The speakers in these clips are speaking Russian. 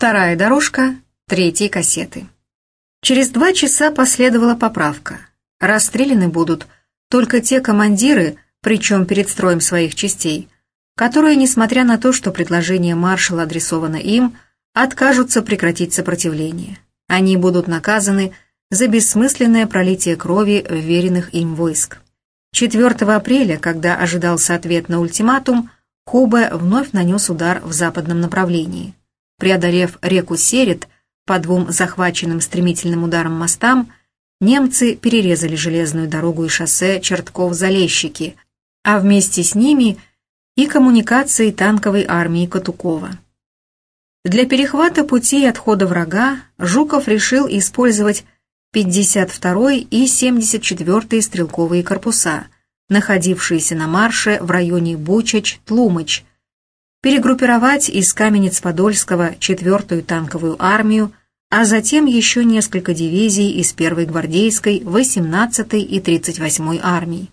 Вторая дорожка третьей кассеты. Через два часа последовала поправка. Расстреляны будут только те командиры, причем перед строем своих частей, которые, несмотря на то, что предложение маршала адресовано им, откажутся прекратить сопротивление. Они будут наказаны за бессмысленное пролитие крови вверенных им войск. 4 апреля, когда ожидался ответ на ультиматум, Кубе вновь нанес удар в западном направлении. Преодолев реку Серет по двум захваченным стремительным ударом мостам, немцы перерезали железную дорогу и шоссе Чертков-Залещики, а вместе с ними и коммуникации танковой армии Катукова. Для перехвата пути отхода врага Жуков решил использовать 52-й и 74-й стрелковые корпуса, находившиеся на марше в районе Бучач-Тлумач, перегруппировать из Каменец-Подольского 4-ю танковую армию, а затем еще несколько дивизий из 1-й гвардейской, 18-й и 38-й армий.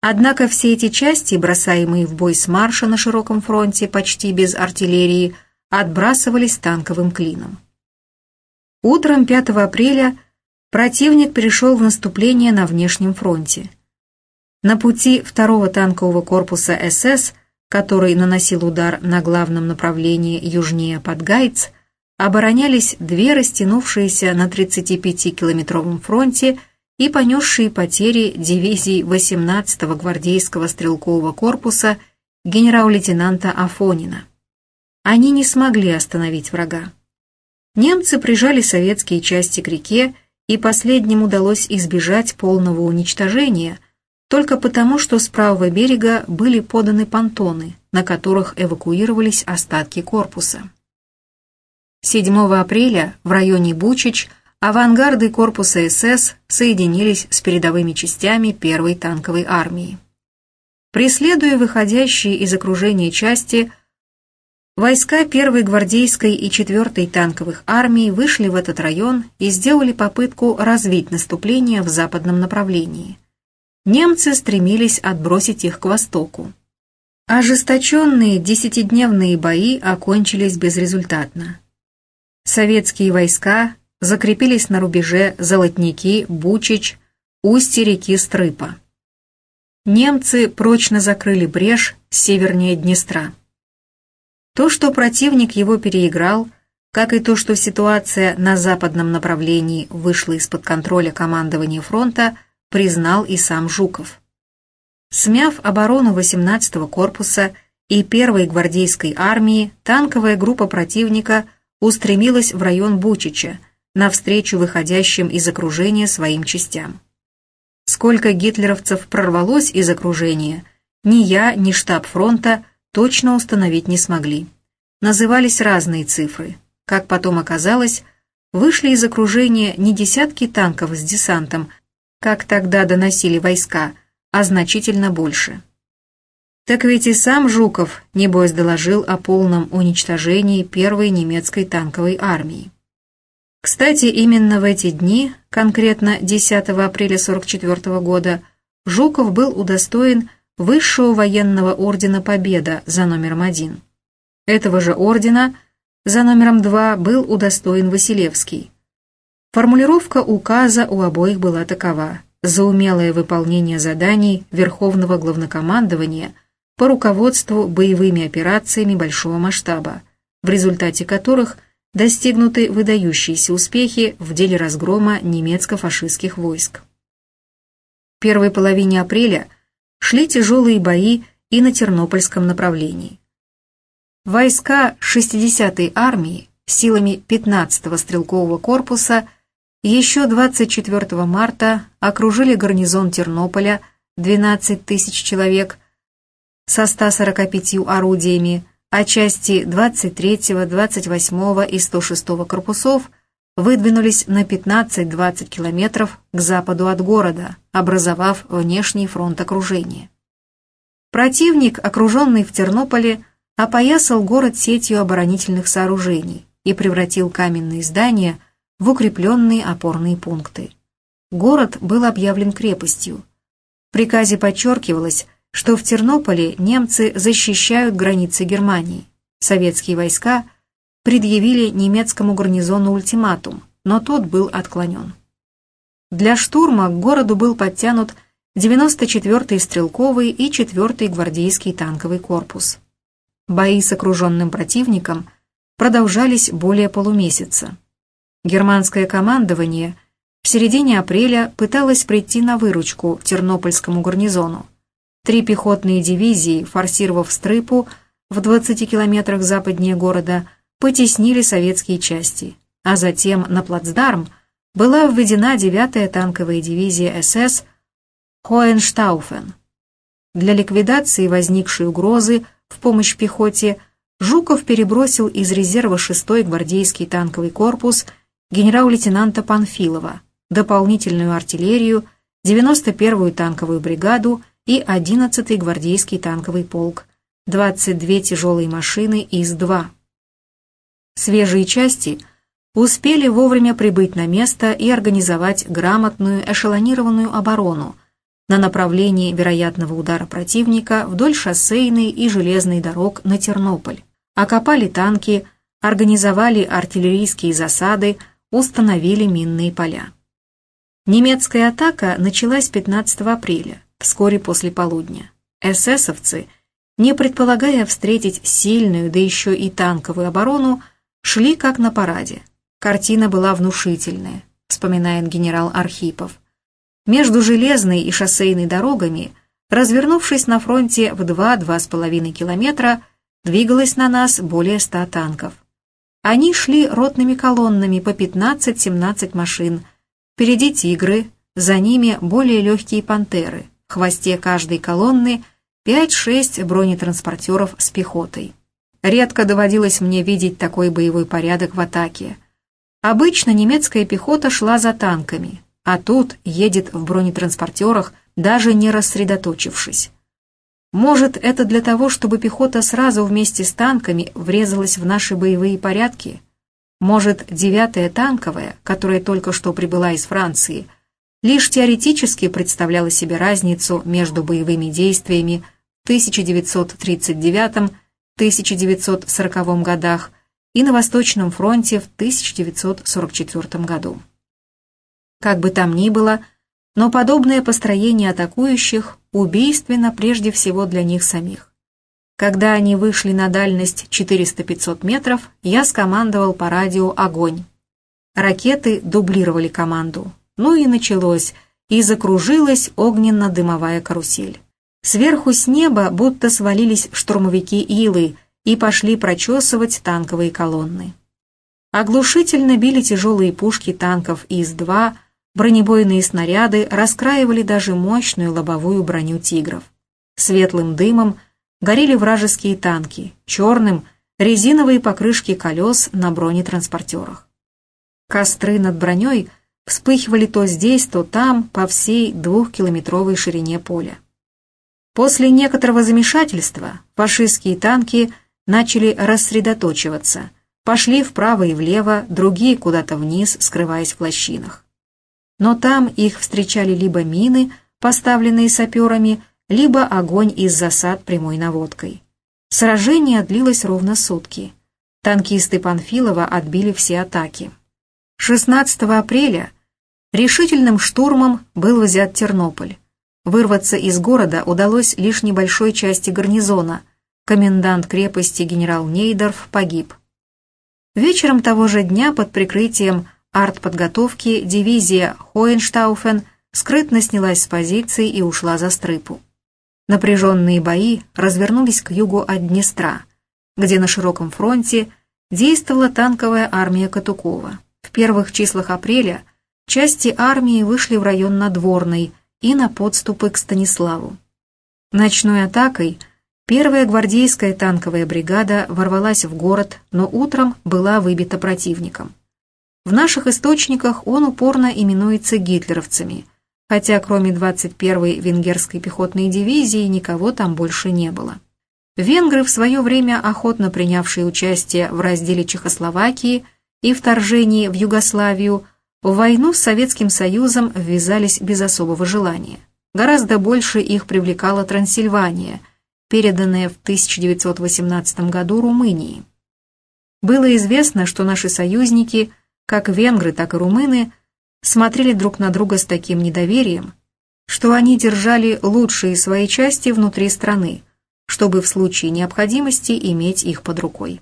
Однако все эти части, бросаемые в бой с марша на широком фронте почти без артиллерии, отбрасывались танковым клином. Утром 5 апреля противник перешел в наступление на внешнем фронте. На пути второго танкового корпуса СС который наносил удар на главном направлении южнее под Гайц, оборонялись две растянувшиеся на 35-километровом фронте и понесшие потери дивизии 18-го гвардейского стрелкового корпуса генерал-лейтенанта Афонина. Они не смогли остановить врага. Немцы прижали советские части к реке, и последним удалось избежать полного уничтожения – только потому, что с правого берега были поданы понтоны, на которых эвакуировались остатки корпуса. 7 апреля в районе Бучич авангарды корпуса СС соединились с передовыми частями первой танковой армии. Преследуя выходящие из окружения части, войска первой гвардейской и четвертой танковых армий вышли в этот район и сделали попытку развить наступление в западном направлении – немцы стремились отбросить их к востоку. Ожесточенные десятидневные бои окончились безрезультатно. Советские войска закрепились на рубеже Золотники, Бучич, устье реки Стрыпа. Немцы прочно закрыли брешь севернее Днестра. То, что противник его переиграл, как и то, что ситуация на западном направлении вышла из-под контроля командования фронта – признал и сам Жуков. Смяв оборону 18-го корпуса и первой гвардейской армии, танковая группа противника устремилась в район Бучича, навстречу выходящим из окружения своим частям. Сколько гитлеровцев прорвалось из окружения, ни я, ни штаб фронта точно установить не смогли. Назывались разные цифры. Как потом оказалось, вышли из окружения не десятки танков с десантом, как тогда доносили войска, а значительно больше. Так ведь и сам Жуков, небось, доложил о полном уничтожении первой немецкой танковой армии. Кстати, именно в эти дни, конкретно 10 апреля 1944 года, Жуков был удостоен высшего военного ордена Победа за номером один. Этого же ордена за номером два был удостоен Василевский. Формулировка указа у обоих была такова за умелое выполнение заданий Верховного Главнокомандования по руководству боевыми операциями большого масштаба, в результате которых достигнуты выдающиеся успехи в деле разгрома немецко-фашистских войск. В первой половине апреля шли тяжелые бои и на Тернопольском направлении. Войска 60-й армии силами 15-го стрелкового корпуса – еще 24 марта окружили гарнизон Тернополя 12 тысяч человек со 145 орудиями, а части 23, 28 и 106 корпусов выдвинулись на 15-20 километров к западу от города, образовав внешний фронт окружения. Противник, окруженный в Тернополе, опоясал город сетью оборонительных сооружений и превратил каменные здания – в укрепленные опорные пункты. Город был объявлен крепостью. В приказе подчеркивалось, что в Тернополе немцы защищают границы Германии. Советские войска предъявили немецкому гарнизону ультиматум, но тот был отклонен. Для штурма к городу был подтянут 94-й стрелковый и 4-й гвардейский танковый корпус. Бои с окруженным противником продолжались более полумесяца. Германское командование в середине апреля пыталось прийти на выручку Тернопольскому гарнизону. Три пехотные дивизии, форсировав Стрыпу в 20 километрах западнее города, потеснили советские части, а затем на плацдарм была введена 9-я танковая дивизия СС Хоенштауфен. Для ликвидации возникшей угрозы в помощь пехоте Жуков перебросил из резерва 6-й гвардейский танковый корпус генерал-лейтенанта Панфилова, дополнительную артиллерию, 91-ю танковую бригаду и 11-й гвардейский танковый полк, 22 тяжелые машины ИС-2. Свежие части успели вовремя прибыть на место и организовать грамотную эшелонированную оборону на направлении вероятного удара противника вдоль шоссейной и железной дорог на Тернополь, окопали танки, организовали артиллерийские засады, установили минные поля. Немецкая атака началась 15 апреля вскоре после полудня. Эсэсовцы, не предполагая встретить сильную, да еще и танковую оборону, шли как на параде. Картина была внушительная, вспоминает генерал Архипов. Между железной и шоссейной дорогами, развернувшись на фронте в 2-2,5 километра, двигалось на нас более ста танков. Они шли ротными колоннами по 15-17 машин. Впереди «Тигры», за ними более легкие «Пантеры», в хвосте каждой колонны 5-6 бронетранспортеров с пехотой. Редко доводилось мне видеть такой боевой порядок в атаке. Обычно немецкая пехота шла за танками, а тут едет в бронетранспортерах, даже не рассредоточившись. Может, это для того, чтобы пехота сразу вместе с танками врезалась в наши боевые порядки? Может, девятая танковая, которая только что прибыла из Франции – лишь теоретически представляла себе разницу между боевыми действиями в 1939-1940 годах и на Восточном фронте в 1944 году. Как бы там ни было, но подобное построение атакующих убийственно прежде всего для них самих. Когда они вышли на дальность 400-500 метров, я скомандовал по радио «Огонь». Ракеты дублировали команду. Ну и началось, и закружилась огненно-дымовая карусель. Сверху с неба будто свалились штурмовики Илы и пошли прочесывать танковые колонны. Оглушительно били тяжелые пушки танков ИС-2, бронебойные снаряды раскраивали даже мощную лобовую броню «Тигров». Светлым дымом горели вражеские танки, черным — резиновые покрышки колес на бронетранспортерах. Костры над броней вспыхивали то здесь, то там, по всей двухкилометровой ширине поля. После некоторого замешательства фашистские танки начали рассредоточиваться, пошли вправо и влево, другие куда-то вниз, скрываясь в лощинах. Но там их встречали либо мины, поставленные саперами, либо огонь из засад прямой наводкой. Сражение длилось ровно сутки. Танкисты Панфилова отбили все атаки. 16 апреля Решительным штурмом был взят Тернополь. Вырваться из города удалось лишь небольшой части гарнизона. Комендант крепости генерал Нейдорф погиб. Вечером того же дня под прикрытием артподготовки дивизия Хоенштауфен скрытно снялась с позиций и ушла за Стрыпу. Напряженные бои развернулись к югу от Днестра, где на широком фронте действовала танковая армия Катукова. В первых числах апреля части армии вышли в район Надворной и на подступы к Станиславу. Ночной атакой первая гвардейская танковая бригада ворвалась в город, но утром была выбита противником. В наших источниках он упорно именуется гитлеровцами, хотя кроме 21-й венгерской пехотной дивизии никого там больше не было. Венгры, в свое время охотно принявшие участие в разделе Чехословакии и вторжении в Югославию, в войну с Советским Союзом ввязались без особого желания. Гораздо больше их привлекала Трансильвания, переданная в 1918 году Румынии. Было известно, что наши союзники, как венгры, так и румыны, смотрели друг на друга с таким недоверием, что они держали лучшие свои части внутри страны, чтобы в случае необходимости иметь их под рукой.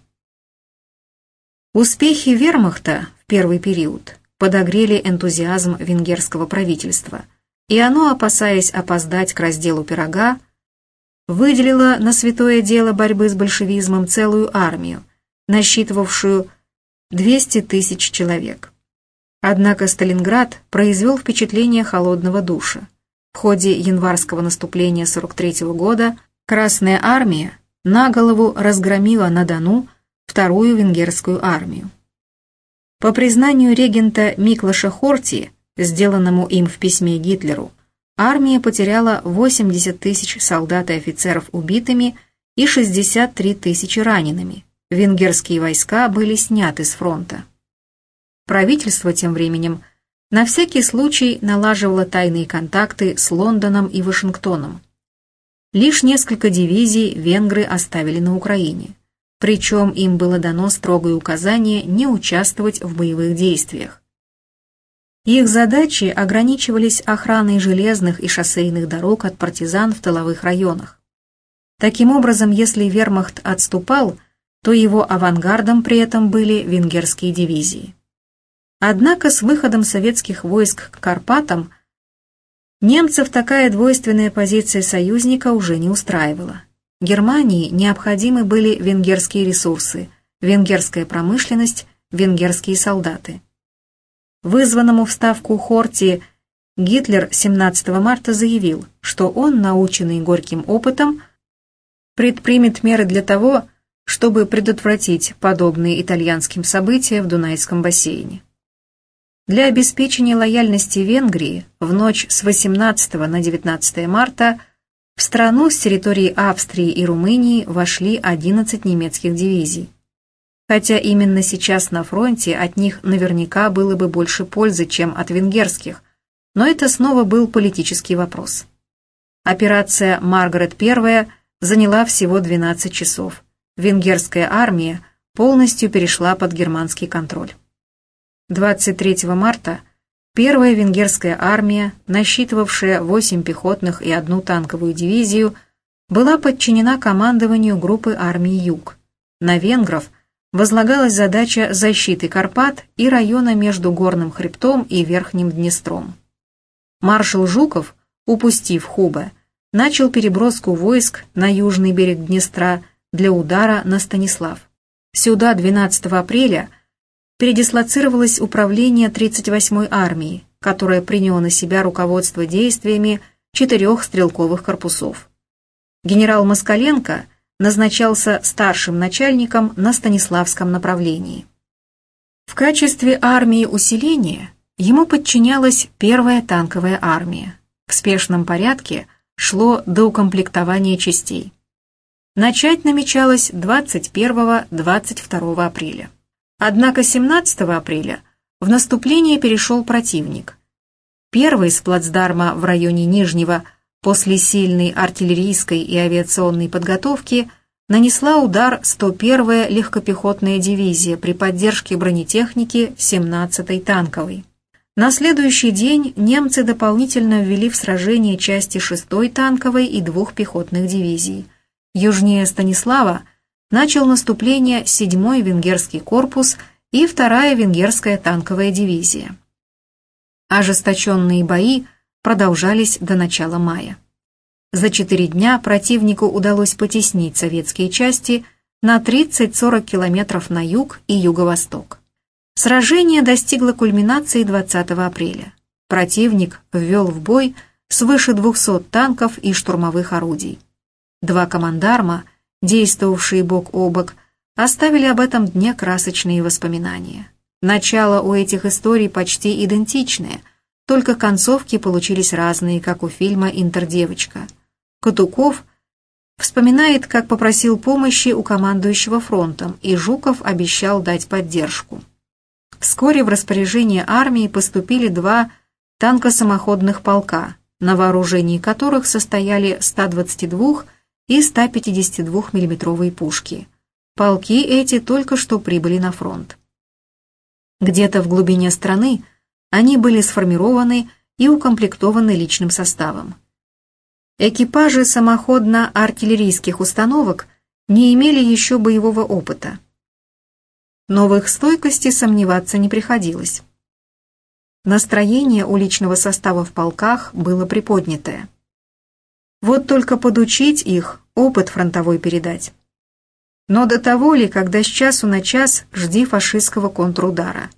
Успехи вермахта в первый период подогрели энтузиазм венгерского правительства, и оно, опасаясь опоздать к разделу пирога, выделило на святое дело борьбы с большевизмом целую армию, насчитывавшую 200 тысяч человек. Однако Сталинград произвел впечатление холодного душа. В ходе январского наступления 43 -го года Красная армия на голову разгромила на Дону вторую венгерскую армию. По признанию регента Миклаша Хорти, сделанному им в письме Гитлеру, армия потеряла 80 тысяч солдат и офицеров убитыми и 63 тысячи ранеными. Венгерские войска были сняты с фронта. Правительство тем временем на всякий случай налаживало тайные контакты с Лондоном и Вашингтоном. Лишь несколько дивизий венгры оставили на Украине, причем им было дано строгое указание не участвовать в боевых действиях. Их задачи ограничивались охраной железных и шоссейных дорог от партизан в тыловых районах. Таким образом, если вермахт отступал, то его авангардом при этом были венгерские дивизии. Однако с выходом советских войск к Карпатам немцев такая двойственная позиция союзника уже не устраивала. Германии необходимы были венгерские ресурсы, венгерская промышленность, венгерские солдаты. Вызванному в Ставку Хорти Гитлер 17 марта заявил, что он, наученный горьким опытом, предпримет меры для того, чтобы предотвратить подобные итальянским события в Дунайском бассейне. Для обеспечения лояльности Венгрии в ночь с 18 на 19 марта в страну с территории Австрии и Румынии вошли 11 немецких дивизий хотя именно сейчас на фронте от них наверняка было бы больше пользы, чем от венгерских, но это снова был политический вопрос. Операция «Маргарет I» заняла всего 12 часов. Венгерская армия полностью перешла под германский контроль. 23 марта первая венгерская армия, насчитывавшая 8 пехотных и одну танковую дивизию, была подчинена командованию группы армии «Юг». На венгров возлагалась задача защиты Карпат и района между Горным хребтом и Верхним Днестром. Маршал Жуков, упустив Хубе, начал переброску войск на южный берег Днестра для удара на Станислав. Сюда 12 апреля передислоцировалось управление 38-й армии, которое приняло на себя руководство действиями четырех стрелковых корпусов. Генерал Москаленко – назначался старшим начальником на Станиславском направлении. В качестве армии усиления ему подчинялась первая танковая армия. В спешном порядке шло до укомплектования частей. Начать намечалось 21-22 апреля. Однако 17 апреля в наступление перешел противник. Первый с плацдарма в районе Нижнего – после сильной артиллерийской и авиационной подготовки нанесла удар 101-я легкопехотная дивизия при поддержке бронетехники 17-й танковой. На следующий день немцы дополнительно ввели в сражение части 6-й танковой и двух пехотных дивизий. Южнее Станислава начал наступление 7-й венгерский корпус и 2-я венгерская танковая дивизия. Ожесточенные бои – продолжались до начала мая. За четыре дня противнику удалось потеснить советские части на 30-40 километров на юг и юго-восток. Сражение достигло кульминации 20 апреля. Противник ввел в бой свыше 200 танков и штурмовых орудий. Два командарма, действовавшие бок о бок, оставили об этом дне красочные воспоминания. Начало у этих историй почти идентичное – только концовки получились разные, как у фильма «Интердевочка». Катуков вспоминает, как попросил помощи у командующего фронтом, и Жуков обещал дать поддержку. Вскоре в распоряжение армии поступили два танкосамоходных полка, на вооружении которых состояли 122 и 152 миллиметровые пушки. Полки эти только что прибыли на фронт. Где-то в глубине страны они были сформированы и укомплектованы личным составом. Экипажи самоходно-артиллерийских установок не имели еще боевого опыта. Но в их стойкости сомневаться не приходилось. Настроение у личного состава в полках было приподнятое. Вот только подучить их, опыт фронтовой передать. Но до того ли, когда с часу на час жди фашистского контрудара.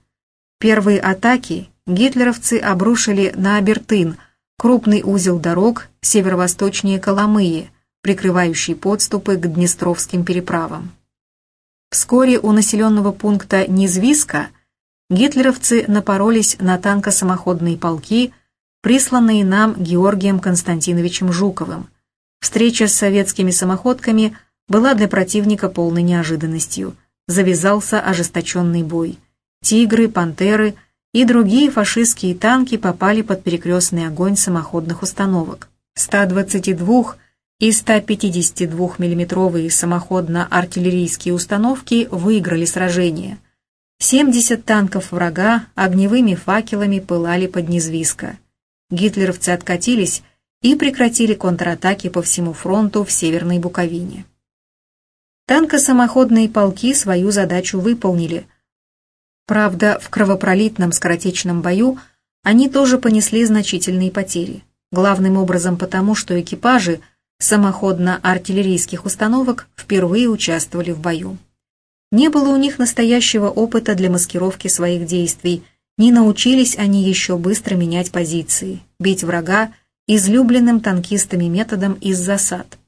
Первые атаки гитлеровцы обрушили на Абертын, крупный узел дорог северо-восточнее Коломыи, прикрывающий подступы к Днестровским переправам. Вскоре у населенного пункта Низвиска гитлеровцы напоролись на танкосамоходные полки, присланные нам Георгием Константиновичем Жуковым. Встреча с советскими самоходками была для противника полной неожиданностью. Завязался ожесточенный бой. «Тигры», «Пантеры» и другие фашистские танки попали под перекрестный огонь самоходных установок. 122 и 152 миллиметровые самоходно-артиллерийские установки выиграли сражение – 70 танков врага огневыми факелами пылали под Незвиска. Гитлеровцы откатились и прекратили контратаки по всему фронту в Северной Буковине. Танкосамоходные полки свою задачу выполнили. Правда, в кровопролитном скоротечном бою они тоже понесли значительные потери. Главным образом потому, что экипажи самоходно-артиллерийских установок впервые участвовали в бою. Не было у них настоящего опыта для маскировки своих действий, не научились они еще быстро менять позиции, бить врага излюбленным танкистами методом из засад.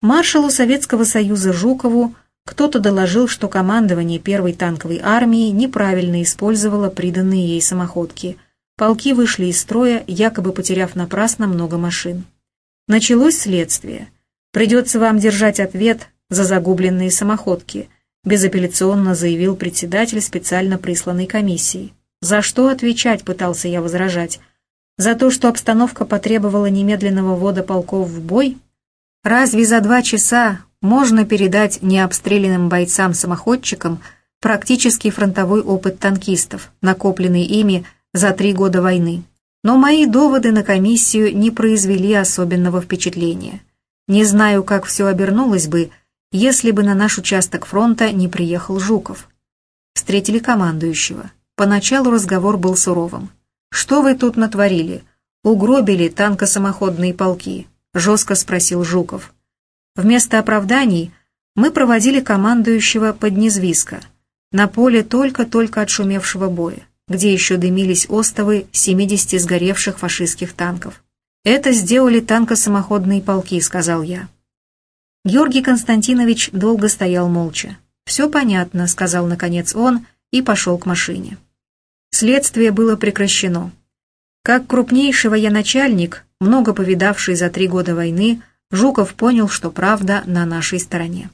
Маршалу Советского Союза Жукову кто-то доложил, что командование первой танковой армии неправильно использовало приданные ей самоходки. Полки вышли из строя, якобы потеряв напрасно много машин. Началось следствие. Придется вам держать ответ за загубленные самоходки – безапелляционно заявил председатель специально присланной комиссии. За что отвечать, пытался я возражать. За то, что обстановка потребовала немедленного ввода полков в бой? Разве за два часа можно передать необстрелянным бойцам-самоходчикам практический фронтовой опыт танкистов, накопленный ими за три года войны? Но мои доводы на комиссию не произвели особенного впечатления. Не знаю, как все обернулось бы, если бы на наш участок фронта не приехал Жуков. Встретили командующего. Поначалу разговор был суровым. «Что вы тут натворили? Угробили танкосамоходные полки?» — жестко спросил Жуков. Вместо оправданий мы проводили командующего под Незвиска, на поле только-только отшумевшего боя, где еще дымились остовы 70 сгоревших фашистских танков. «Это сделали танкосамоходные полки», — сказал я. Георгий Константинович долго стоял молча. «Все понятно», — сказал наконец он и пошел к машине. Следствие было прекращено. Как крупнейший военачальник, много повидавший за три года войны, Жуков понял, что правда на нашей стороне.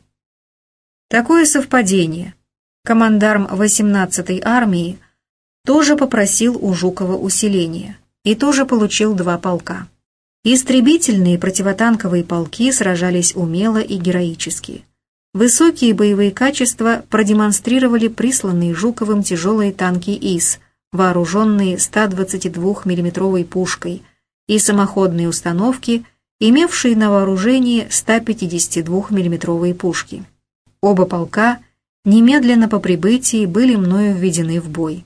Такое совпадение. Командарм 18-й армии тоже попросил у Жукова усиления и тоже получил два полка. Истребительные противотанковые полки сражались умело и героически. Высокие боевые качества продемонстрировали присланные Жуковым тяжелые танки ИС, вооруженные 122 миллиметровой пушкой, и самоходные установки, имевшие на вооружении 152 миллиметровые пушки. Оба полка немедленно по прибытии были мною введены в бой.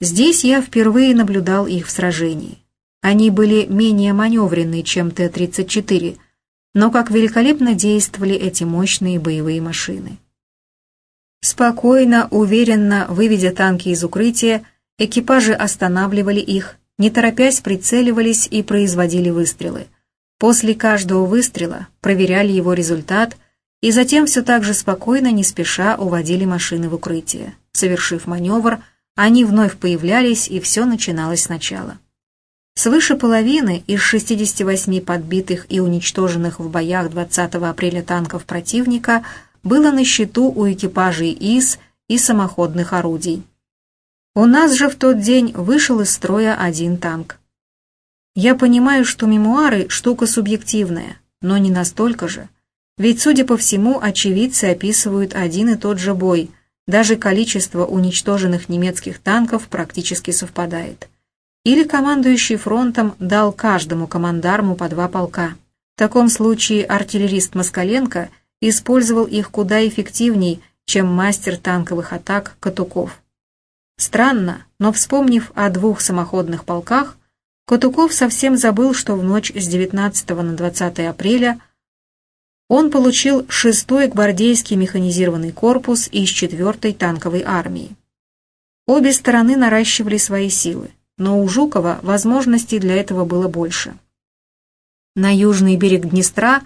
Здесь я впервые наблюдал их в сражении. Они были менее маневренные, чем Т-34, но как великолепно действовали эти мощные боевые машины. Спокойно, уверенно выведя танки из укрытия, экипажи останавливали их, не торопясь прицеливались и производили выстрелы. После каждого выстрела проверяли его результат и затем все так же спокойно, не спеша уводили машины в укрытие. Совершив маневр, они вновь появлялись и все начиналось сначала. Свыше половины из 68 подбитых и уничтоженных в боях 20 апреля танков противника было на счету у экипажей ИС и самоходных орудий. У нас же в тот день вышел из строя один танк. Я понимаю, что мемуары – штука субъективная, но не настолько же. Ведь, судя по всему, очевидцы описывают один и тот же бой, даже количество уничтоженных немецких танков практически совпадает. Или командующий фронтом дал каждому командарму по два полка. В таком случае артиллерист Москаленко использовал их куда эффективней, чем мастер танковых атак Катуков. Странно, но вспомнив о двух самоходных полках, Катуков совсем забыл, что в ночь с 19 на 20 апреля он получил 6-й гвардейский механизированный корпус из 4-й танковой армии. Обе стороны наращивали свои силы, но у Жукова возможностей для этого было больше. На южный берег Днестра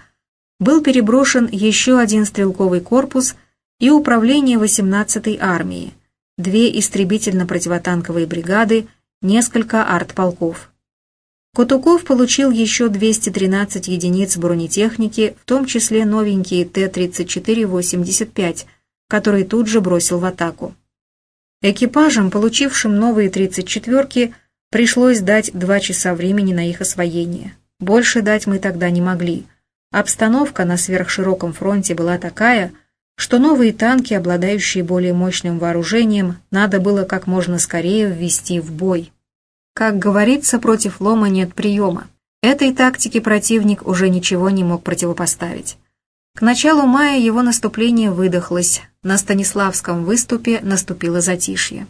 был переброшен еще один стрелковый корпус и управление 18-й армии, две истребительно-противотанковые бригады, несколько артполков. Кутуков получил еще 213 единиц бронетехники, в том числе новенькие Т-34-85, которые тут же бросил в атаку. Экипажам, получившим новые 34-ки, пришлось дать два часа времени на их освоение. Больше дать мы тогда не могли. Обстановка на сверхшироком фронте была такая, что новые танки, обладающие более мощным вооружением, надо было как можно скорее ввести в бой. Как говорится, против лома нет приема. Этой тактике противник уже ничего не мог противопоставить. К началу мая его наступление выдохлось, на Станиславском выступе наступило затишье.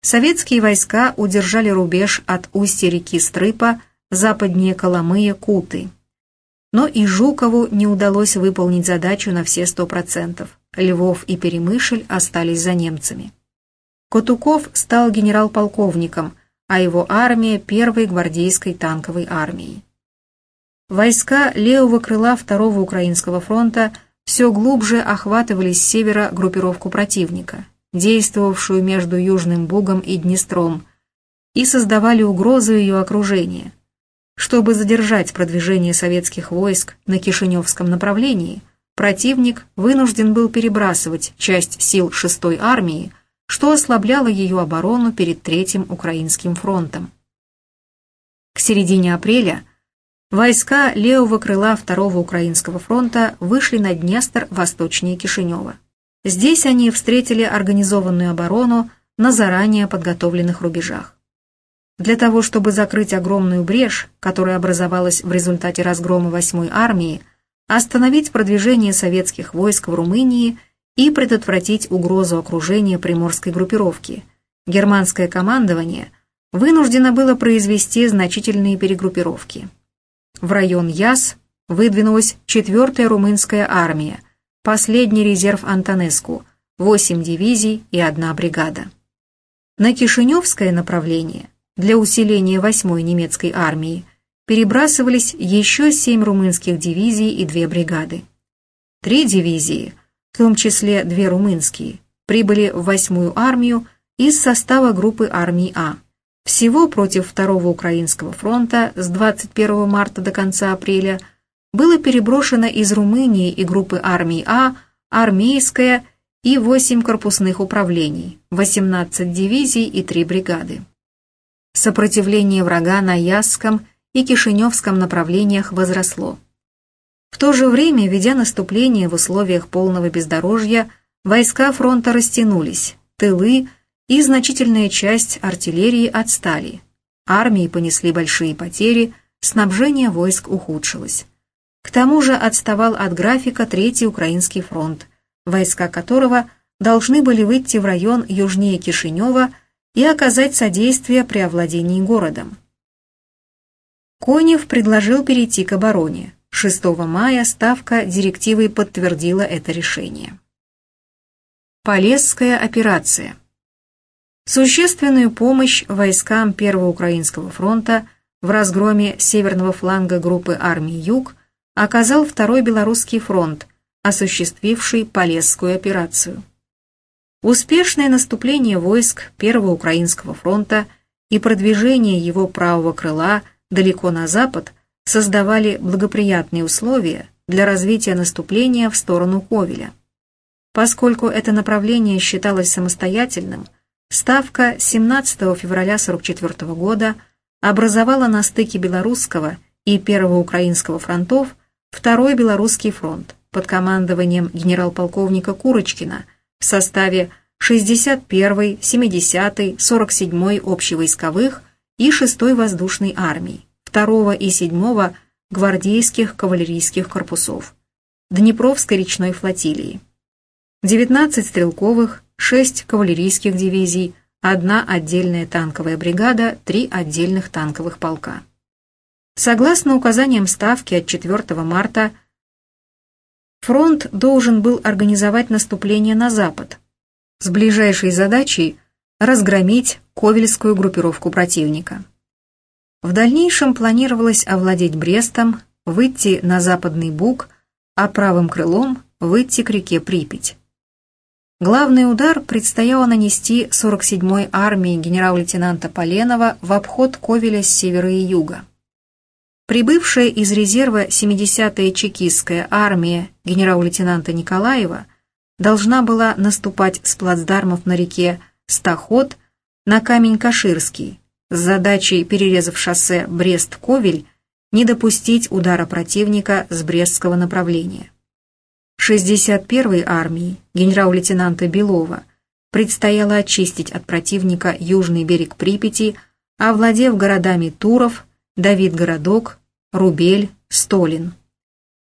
Советские войска удержали рубеж от устья реки Стрыпа, западнее Коломыя, Куты. Но и Жукову не удалось выполнить задачу на все сто процентов. Львов и Перемышль остались за немцами. Котуков стал генерал-полковником – а его армия первой гвардейской танковой армией. Войска левого крыла Второго Украинского фронта все глубже охватывали с севера группировку противника, действовавшую между Южным Бугом и Днестром, и создавали угрозу ее окружения. Чтобы задержать продвижение советских войск на Кишиневском направлении, противник вынужден был перебрасывать часть сил 6-й армии что ослабляло ее оборону перед Третьим Украинским фронтом. К середине апреля войска левого крыла Второго Украинского фронта вышли на Днестр восточнее Кишинева. Здесь они встретили организованную оборону на заранее подготовленных рубежах. Для того, чтобы закрыть огромную брешь, которая образовалась в результате разгрома 8-й армии, остановить продвижение советских войск в Румынии – и предотвратить угрозу окружения приморской группировки. Германское командование вынуждено было произвести значительные перегруппировки. В район Яс выдвинулась 4-я румынская армия, последний резерв Антонеску, 8 дивизий и одна бригада. На Кишиневское направление для усиления 8-й немецкой армии перебрасывались еще 7 румынских дивизий и 2 бригады. Три дивизии – в том числе две румынские, прибыли в восьмую армию из состава группы армий А. Всего против Второго Украинского фронта с 21 марта до конца апреля было переброшено из Румынии и группы армий А армейская и 8 корпусных управлений, 18 дивизий и 3 бригады. Сопротивление врага на Ясском и Кишиневском направлениях возросло. В то же время, ведя наступление в условиях полного бездорожья, войска фронта растянулись, тылы и значительная часть артиллерии отстали. Армии понесли большие потери, снабжение войск ухудшилось. К тому же отставал от графика Третий Украинский фронт, войска которого должны были выйти в район южнее Кишинева и оказать содействие при овладении городом. Конев предложил перейти к обороне. 6 мая Ставка директивой подтвердила это решение. Полесская операция. Существенную помощь войскам Первого Украинского фронта в разгроме северного фланга группы армий «Юг» оказал Второй Белорусский фронт, осуществивший Полесскую операцию. Успешное наступление войск Первого Украинского фронта и продвижение его правого крыла далеко на запад – создавали благоприятные условия для развития наступления в сторону Ковеля. Поскольку это направление считалось самостоятельным, Ставка 17 февраля 1944 года образовала на стыке Белорусского и Первого Украинского фронтов Второй Белорусский фронт, под командованием генерал-полковника Курочкина в составе 61-й, 70-й, 47-й общевойсковых и 6-й воздушной армий, 2 и 7 гвардейских кавалерийских корпусов, Днепровской речной флотилии, 19 стрелковых, 6 кавалерийских дивизий, одна отдельная танковая бригада, три отдельных танковых полка. Согласно указаниям Ставки от 4 марта, фронт должен был организовать наступление на запад, с ближайшей задачей разгромить Ковельскую группировку противника. В дальнейшем планировалось овладеть Брестом, выйти на западный Буг, а правым крылом выйти к реке Припять. Главный удар предстояло нанести 47-й армии генерал-лейтенанта Поленова в обход Ковеля с севера и юга. Прибывшая из резерва 70-я чекистская армия генерал-лейтенанта Николаева должна была наступать с плацдармов на реке Стаход на камень Каширский с задачей, перерезав шоссе Брест-Ковель, не допустить удара противника с брестского направления. 61-й армии генерал-лейтенанта Белова предстояло очистить от противника южный берег Припяти, овладев городами Туров, Давид-городок, Рубель, Столин.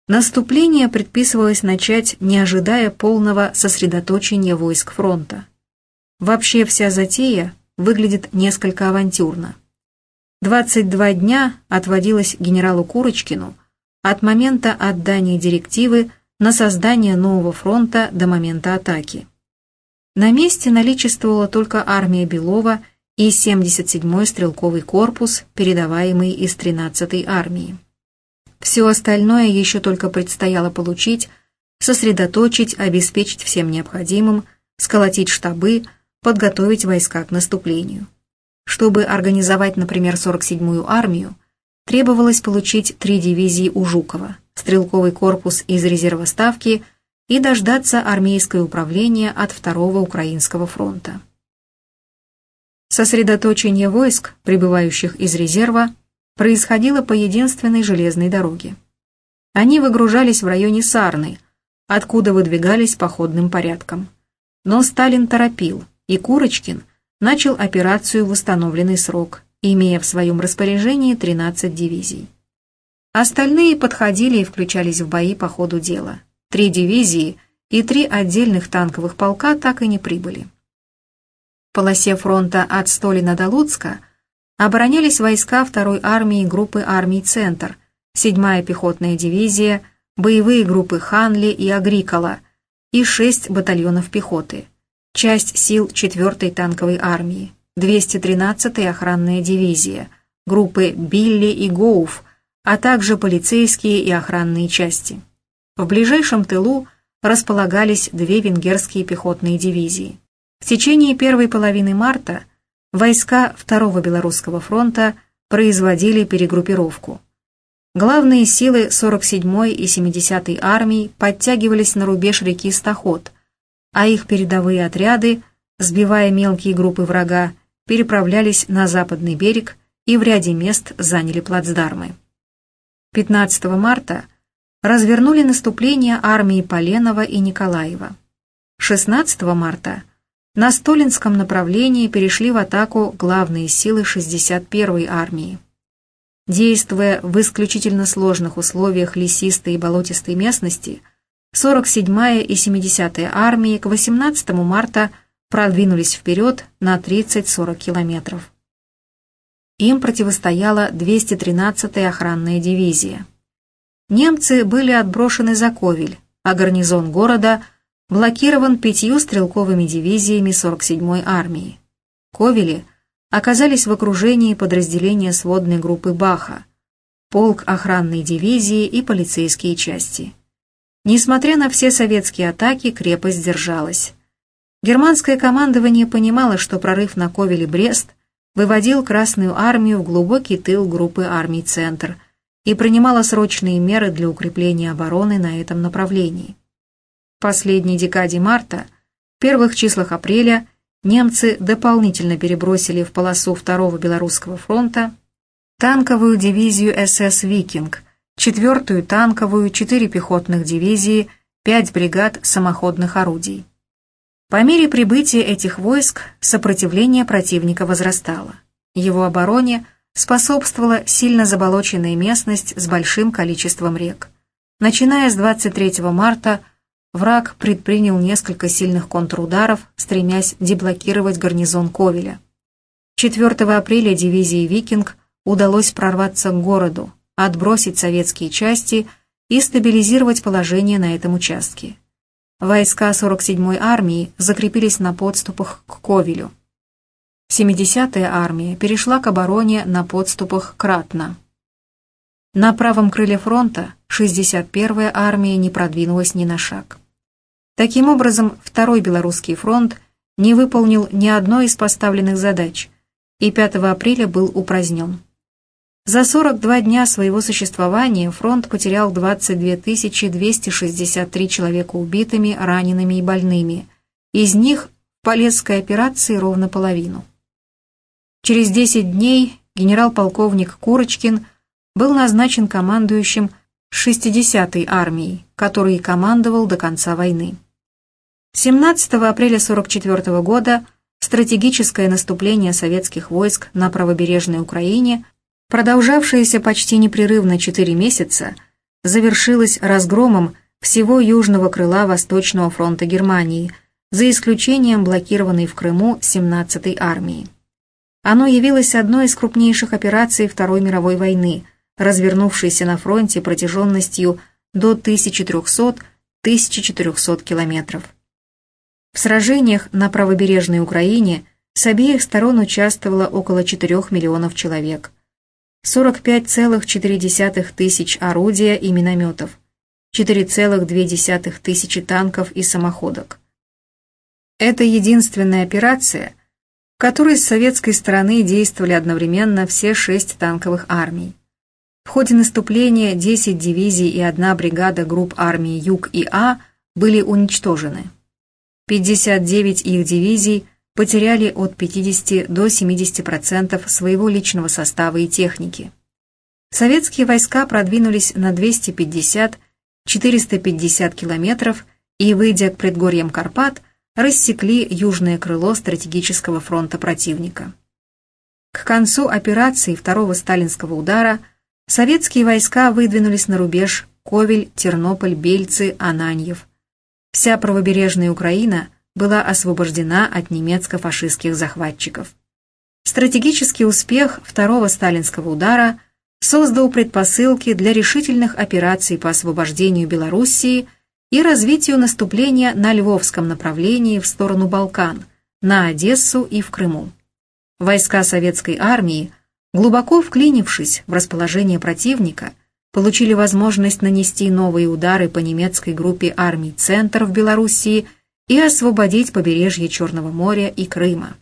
Наступление предписывалось начать, не ожидая полного сосредоточения войск фронта. Вообще вся затея выглядит несколько авантюрно. 22 дня отводилось генералу Курочкину от момента отдания директивы на создание нового фронта до момента атаки. На месте наличествовала только армия Белова и 77-й стрелковый корпус, передаваемый из 13-й армии. Все остальное еще только предстояло получить, сосредоточить, обеспечить всем необходимым, сколотить штабы, подготовить войска к наступлению. Чтобы организовать, например, 47-ю армию, требовалось получить три дивизии у Жукова, стрелковый корпус из резерва Ставки и дождаться армейское управление от Второго Украинского фронта. Сосредоточение войск, прибывающих из резерва, происходило по единственной железной дороге. Они выгружались в районе Сарны, откуда выдвигались походным порядком. Но Сталин торопил, и Курочкин начал операцию в установленный срок, имея в своем распоряжении 13 дивизий. Остальные подходили и включались в бои по ходу дела. Три дивизии и три отдельных танковых полка так и не прибыли. Полосе фронта от Столина до Луцка оборонялись войска второй армии группы армий «Центр», 7-я пехотная дивизия, боевые группы Ханли и Агрикола и 6 батальонов пехоты, часть сил 4-й танковой армии, 213-я охранная дивизия, группы Билли и Гоуф – а также полицейские и охранные части. В ближайшем тылу располагались две венгерские пехотные дивизии. В течение первой половины марта войска Второго Белорусского фронта производили перегруппировку. Главные силы 47-й и 70-й армий подтягивались на рубеж реки Стаход, а их передовые отряды, сбивая мелкие группы врага, переправлялись на западный берег и в ряде мест заняли плацдармы. 15 марта развернули наступление армии Поленова и Николаева. 16 марта на Столинском направлении перешли в атаку главные силы 61-й армии. Действуя в исключительно сложных условиях лесистой и болотистой местности, 47-я и 70-я армии к 18 марта продвинулись вперед на 30-40 километров. Им противостояла 213-я охранная дивизия. Немцы были отброшены за Ковель, а гарнизон города блокирован пятью стрелковыми дивизиями 47-й армии. Ковели оказались в окружении подразделения сводной группы Баха, полк охранной дивизии и полицейские части. Несмотря на все советские атаки, крепость держалась. Германское командование понимало, что прорыв на Ковеле-Брест – выводил Красную армию в глубокий тыл группы армий «Центр» и принимала срочные меры для укрепления обороны на этом направлении. Последней декаде марта, в первых числах апреля, немцы дополнительно перебросили в полосу Второго Белорусского фронта танковую дивизию СС «Викинг», четвертую танковую, четыре пехотных дивизии, пять бригад самоходных орудий. По мере прибытия этих войск сопротивление противника возрастало. Его обороне способствовала сильно заболоченная местность с большим количеством рек. Начиная с 23 марта враг предпринял несколько сильных контрударов, стремясь деблокировать гарнизон Ковеля. 4 апреля дивизии «Викинг» удалось прорваться к городу, отбросить советские части и стабилизировать положение на этом участке. Войска 47-й армии закрепились на подступах к Ковелю. 70-я армия перешла к обороне на подступах к Ратно. На правом крыле фронта 61-я армия не продвинулась ни на шаг. Таким образом, Второй Белорусский фронт не выполнил ни одной из поставленных задач и 5 апреля был упразднен. За 42 дня своего существования фронт потерял 22 263 человека убитыми, ранеными и больными. Из них в Полесской операции ровно половину. Через 10 дней генерал-полковник Курочкин был назначен командующим 60-й армией, который командовал до конца войны. 17 апреля 1944 года стратегическое наступление советских войск на правобережной Украине, продолжавшееся почти непрерывно 4 месяца, завершилось разгромом всего южного крыла Восточного фронта Германии, за исключением блокированной в Крыму 17-й армии. Оно явилось одной из крупнейших операций Второй мировой войны, развернувшейся на фронте протяженностью до 1300-1400 километров. В сражениях на правобережной Украине с обеих сторон участвовало около 4 миллионов человек. 45,4 тысяч орудия и минометов, 4,2 тысячи танков и самоходок. Это единственная операция – которой с советской стороны действовали одновременно все шесть танковых армий. В ходе наступления 10 дивизий и одна бригада групп армий Юг и А были уничтожены. 59 их дивизий потеряли от 50 до 70% своего личного состава и техники. Советские войска продвинулись на 250-450 километров и, выйдя к предгорьям Карпат, рассекли южное крыло стратегического фронта противника. К концу операции второго сталинского удара советские войска выдвинулись на рубеж Ковель, Тернополь, Бельцы, Ананьев. Вся правобережная Украина была освобождена от немецко-фашистских захватчиков. Стратегический успех второго сталинского удара создал предпосылки для решительных операций по освобождению Белоруссии – и развитию наступления на Львовском направлении в сторону Балкан, на Одессу и в Крыму. Войска советской армии, глубоко вклинившись в расположение противника, получили возможность нанести новые удары по немецкой группе армий «Центр» в Белоруссии и освободить побережье Черного моря и Крыма.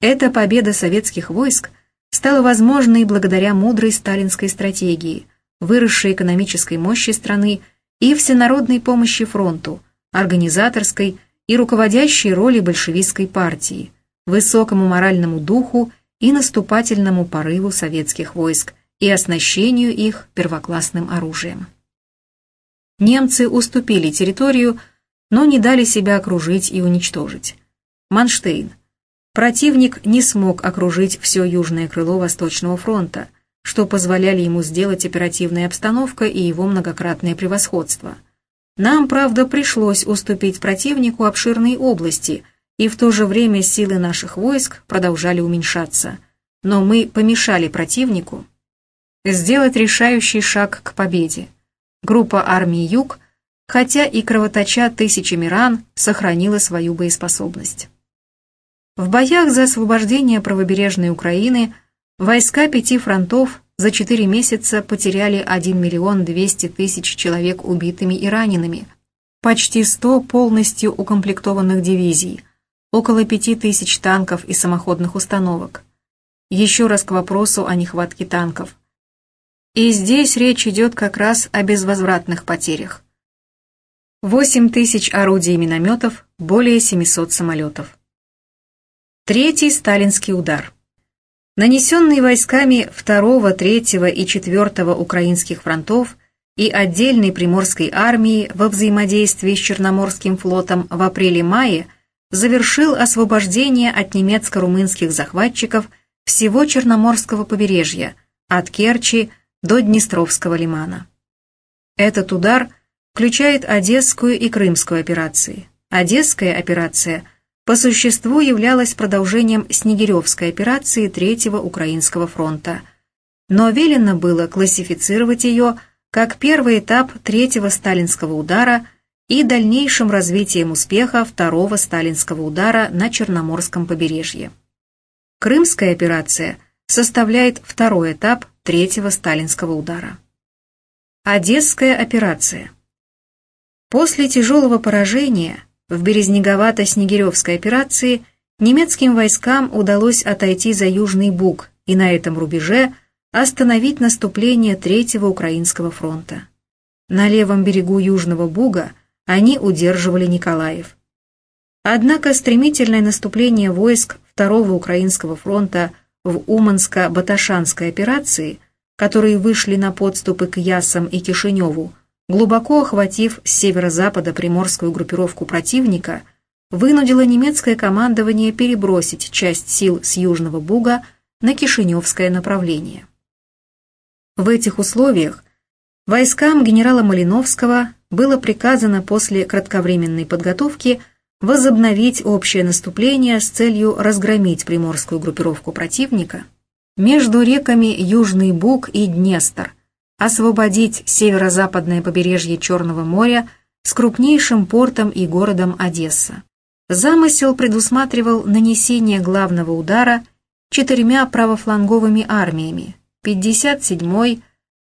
Эта победа советских войск стала возможной благодаря мудрой сталинской стратегии, выросшей экономической мощи страны и всенародной помощи фронту, организаторской и руководящей роли большевистской партии, высокому моральному духу и наступательному порыву советских войск и оснащению их первоклассным оружием. Немцы уступили территорию, но не дали себя окружить и уничтожить. Манштейн. Противник не смог окружить все южное крыло Восточного фронта, что позволяли ему сделать оперативная обстановка и его многократное превосходство. Нам, правда, пришлось уступить противнику обширные области, и в то же время силы наших войск продолжали уменьшаться. Но мы помешали противнику сделать решающий шаг к победе. Группа армии «Юг», хотя и кровоточа тысячами ран, сохранила свою боеспособность. В боях за освобождение правобережной Украины – Войска пяти фронтов за четыре месяца потеряли 1 миллион 200 тысяч человек убитыми и ранеными, почти 100 полностью укомплектованных дивизий, около 5 тысяч танков и самоходных установок. Еще раз к вопросу о нехватке танков. И здесь речь идет как раз о безвозвратных потерях. 8 тысяч орудий и минометов, более 700 самолетов. Третий сталинский удар. Нанесенные войсками 2, 3 и 4 украинских фронтов и отдельной Приморской армии во взаимодействии с Черноморским флотом в апреле-мае завершил освобождение от немецко-румынских захватчиков всего Черноморского побережья, от Керчи до Днестровского лимана. Этот удар включает Одесскую и Крымскую операции. Одесская операция – по существу являлась продолжением Снегиревской операции Третьего Украинского фронта, но велено было классифицировать ее как первый этап Третьего Сталинского удара и дальнейшим развитием успеха Второго Сталинского удара на Черноморском побережье. Крымская операция составляет второй этап Третьего Сталинского удара. Одесская операция. После тяжелого поражения в Березнеговато-Снегиревской операции немецким войскам удалось отойти за Южный Буг и на этом рубеже остановить наступление Третьего Украинского фронта. На левом берегу Южного Буга они удерживали Николаев. Однако стремительное наступление войск Второго Украинского фронта в Уманско-Баташанской операции, которые вышли на подступы к Ясам и Кишиневу, глубоко охватив с северо-запада приморскую группировку противника, вынудило немецкое командование перебросить часть сил с Южного Буга на Кишиневское направление. В этих условиях войскам генерала Малиновского было приказано после кратковременной подготовки возобновить общее наступление с целью разгромить приморскую группировку противника между реками Южный Буг и Днестр – освободить северо-западное побережье Черного моря с крупнейшим портом и городом Одесса. Замысел предусматривал нанесение главного удара четырьмя правофланговыми армиями 57-й,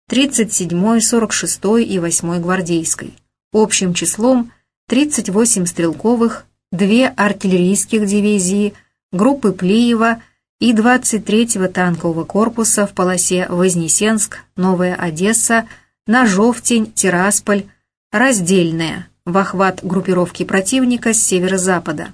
37-й, 46-й и 8-й гвардейской, общим числом 38 стрелковых, 2 артиллерийских дивизии, группы Плиева – и 23-го танкового корпуса в полосе Вознесенск, Новая Одесса, Ножовтень, Тирасполь, раздельная, в охват группировки противника с северо-запада.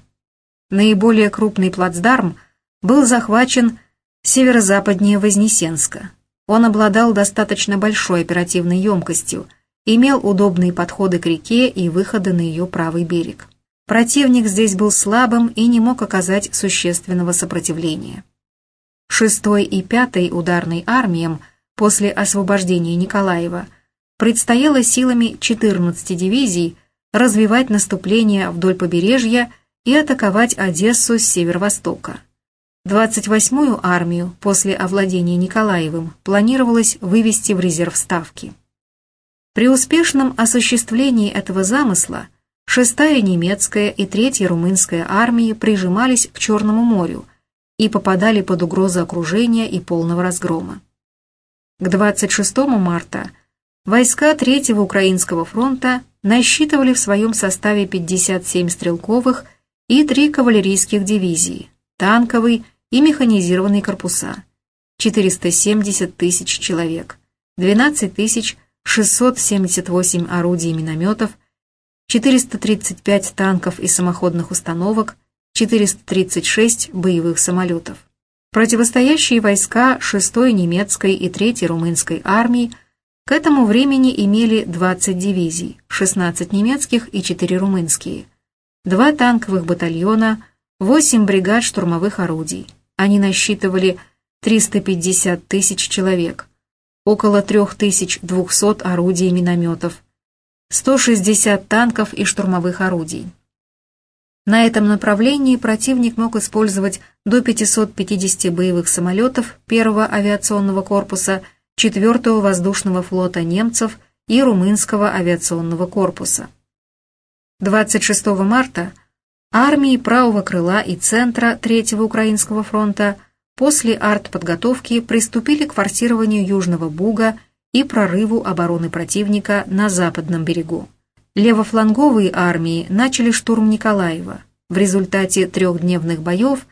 Наиболее крупный плацдарм был захвачен северо-западнее Вознесенска. Он обладал достаточно большой оперативной емкостью, имел удобные подходы к реке и выходы на ее правый берег. Противник здесь был слабым и не мог оказать существенного сопротивления. 6 и 5 ударной армиям после освобождения Николаева предстояло силами 14 дивизий развивать наступление вдоль побережья и атаковать Одессу с северо-востока. 28-ю армию после овладения Николаевым планировалось вывести в резерв Ставки. При успешном осуществлении этого замысла 6-я немецкая и 3-я румынская армии прижимались к Черному морю – и попадали под угрозу окружения и полного разгрома. К 26 марта войска Третьего Украинского фронта насчитывали в своем составе 57 стрелковых и 3 кавалерийских дивизии, танковый и механизированные корпуса, 470 тысяч человек, 12 тысяч 678 орудий и минометов, 435 танков и самоходных установок, 436 боевых самолетов. Противостоящие войска 6-й немецкой и 3-й румынской армии к этому времени имели 20 дивизий, 16 немецких и 4 румынские, 2 танковых батальона, 8 бригад штурмовых орудий. Они насчитывали 350 тысяч человек, около 3200 орудий и минометов, 160 танков и штурмовых орудий. На этом направлении противник мог использовать до 550 боевых самолетов первого авиационного корпуса, 4-го воздушного флота немцев и румынского авиационного корпуса. 26 марта армии правого крыла и центра Третьего Украинского фронта после артподготовки приступили к форсированию Южного Буга и прорыву обороны противника на западном берегу. Левофланговые армии начали штурм Николаева. В результате трехдневных боев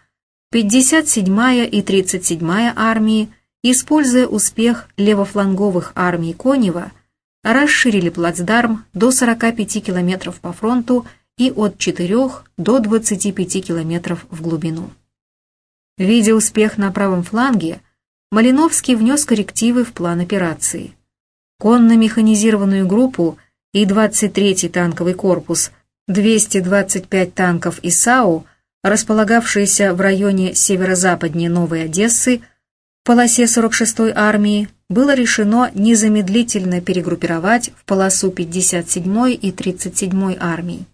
57-я и 37-я армии, используя успех левофланговых армий Конева, расширили плацдарм до 45 километров по фронту и от 4 до 25 километров в глубину. Видя успех на правом фланге, Малиновский внес коррективы в план операции. Конно-механизированную группу и 23-й танковый корпус, 225 танков ИСАУ, располагавшиеся в районе северо-западнее Новой Одессы, в полосе 46-й армии, было решено незамедлительно перегруппировать в полосу 57-й и 37-й армий.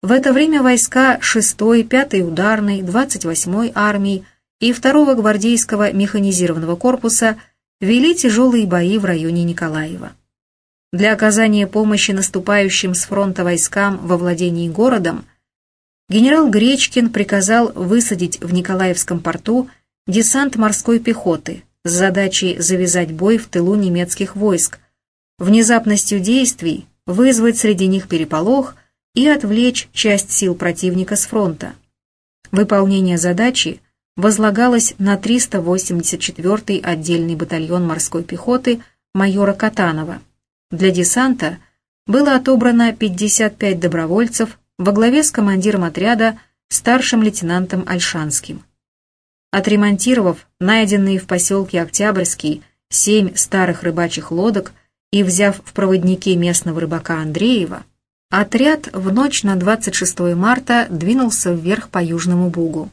В это время войска 6-й, 5-й ударной, 28-й армии и 2-го гвардейского механизированного корпуса вели тяжелые бои в районе Николаева. Для оказания помощи наступающим с фронта войскам во владении городом генерал Гречкин приказал высадить в Николаевском порту десант морской пехоты с задачей завязать бой в тылу немецких войск, внезапностью действий вызвать среди них переполох и отвлечь часть сил противника с фронта. Выполнение задачи возлагалось на 384-й отдельный батальон морской пехоты майора Катанова. Для десанта было отобрано 55 добровольцев во главе с командиром отряда старшим лейтенантом Альшанским. Отремонтировав найденные в поселке Октябрьский семь старых рыбачьих лодок и взяв в проводники местного рыбака Андреева, отряд в ночь на 26 марта двинулся вверх по Южному Бугу.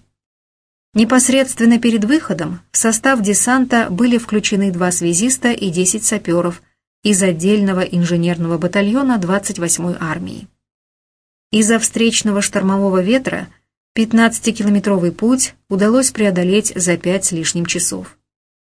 Непосредственно перед выходом в состав десанта были включены два связиста и 10 саперов из отдельного инженерного батальона 28-й армии. Из-за встречного штормового ветра 15-километровый путь удалось преодолеть за пять с лишним часов.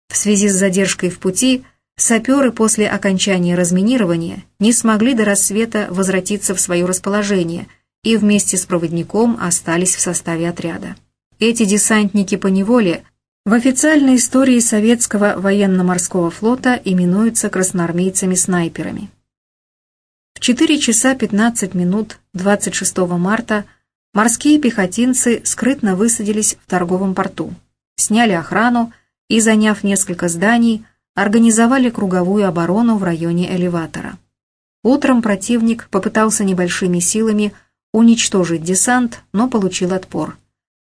В связи с задержкой в пути саперы после окончания разминирования не смогли до рассвета возвратиться в свое расположение и вместе с проводником остались в составе отряда. Эти десантники по неволе в официальной истории советского военно-морского флота именуются красноармейцами-снайперами. В 4 часа 15 минут 26 марта морские пехотинцы скрытно высадились в торговом порту, сняли охрану и, заняв несколько зданий, организовали круговую оборону в районе элеватора. Утром противник попытался небольшими силами уничтожить десант, но получил отпор.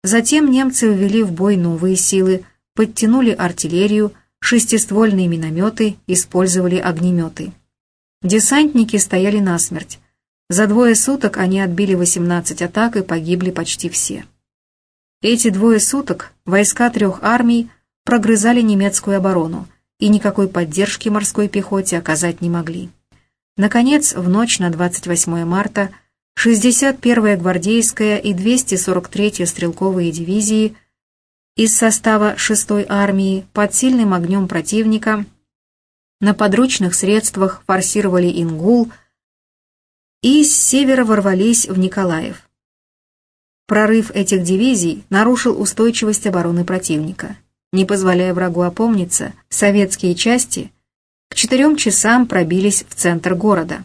Затем немцы ввели в бой новые силы, подтянули артиллерию, шестиствольные минометы, использовали огнеметы. Десантники стояли насмерть. За двое суток они отбили 18 атак и погибли почти все. Эти двое суток войска трех армий прогрызали немецкую оборону и никакой поддержки морской пехоте оказать не могли. Наконец, в ночь на 28 марта 61-я гвардейская и 243-я стрелковые дивизии из состава 6-й армии под сильным огнем противника на подручных средствах форсировали Ингул и с севера ворвались в Николаев. Прорыв этих дивизий нарушил устойчивость обороны противника. Не позволяя врагу опомниться, советские части к четырем часам пробились в центр города.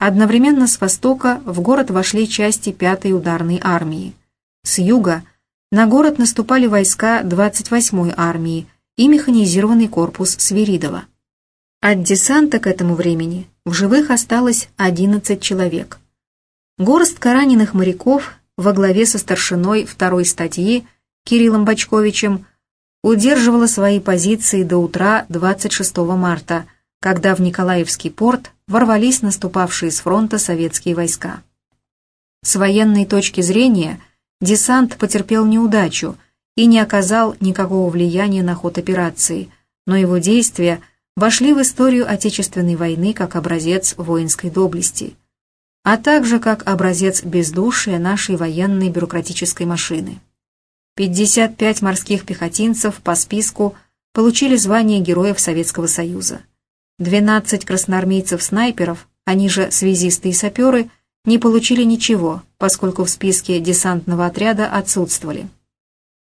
Одновременно с востока в город вошли части 5-й ударной армии. С юга на город наступали войска 28-й армии и механизированный корпус Свиридова. От десанта к этому времени в живых осталось 11 человек. Горстка раненых моряков во главе со старшиной второй статьи Кириллом Бочковичем удерживала свои позиции до утра 26 марта, когда в Николаевский порт ворвались наступавшие с фронта советские войска. С военной точки зрения десант потерпел неудачу и не оказал никакого влияния на ход операции, но его действия вошли в историю Отечественной войны как образец воинской доблести, а также как образец бездушия нашей военной бюрократической машины. 55 морских пехотинцев по списку получили звание Героев Советского Союза. 12 красноармейцев-снайперов, они же связисты и саперы, не получили ничего, поскольку в списке десантного отряда отсутствовали.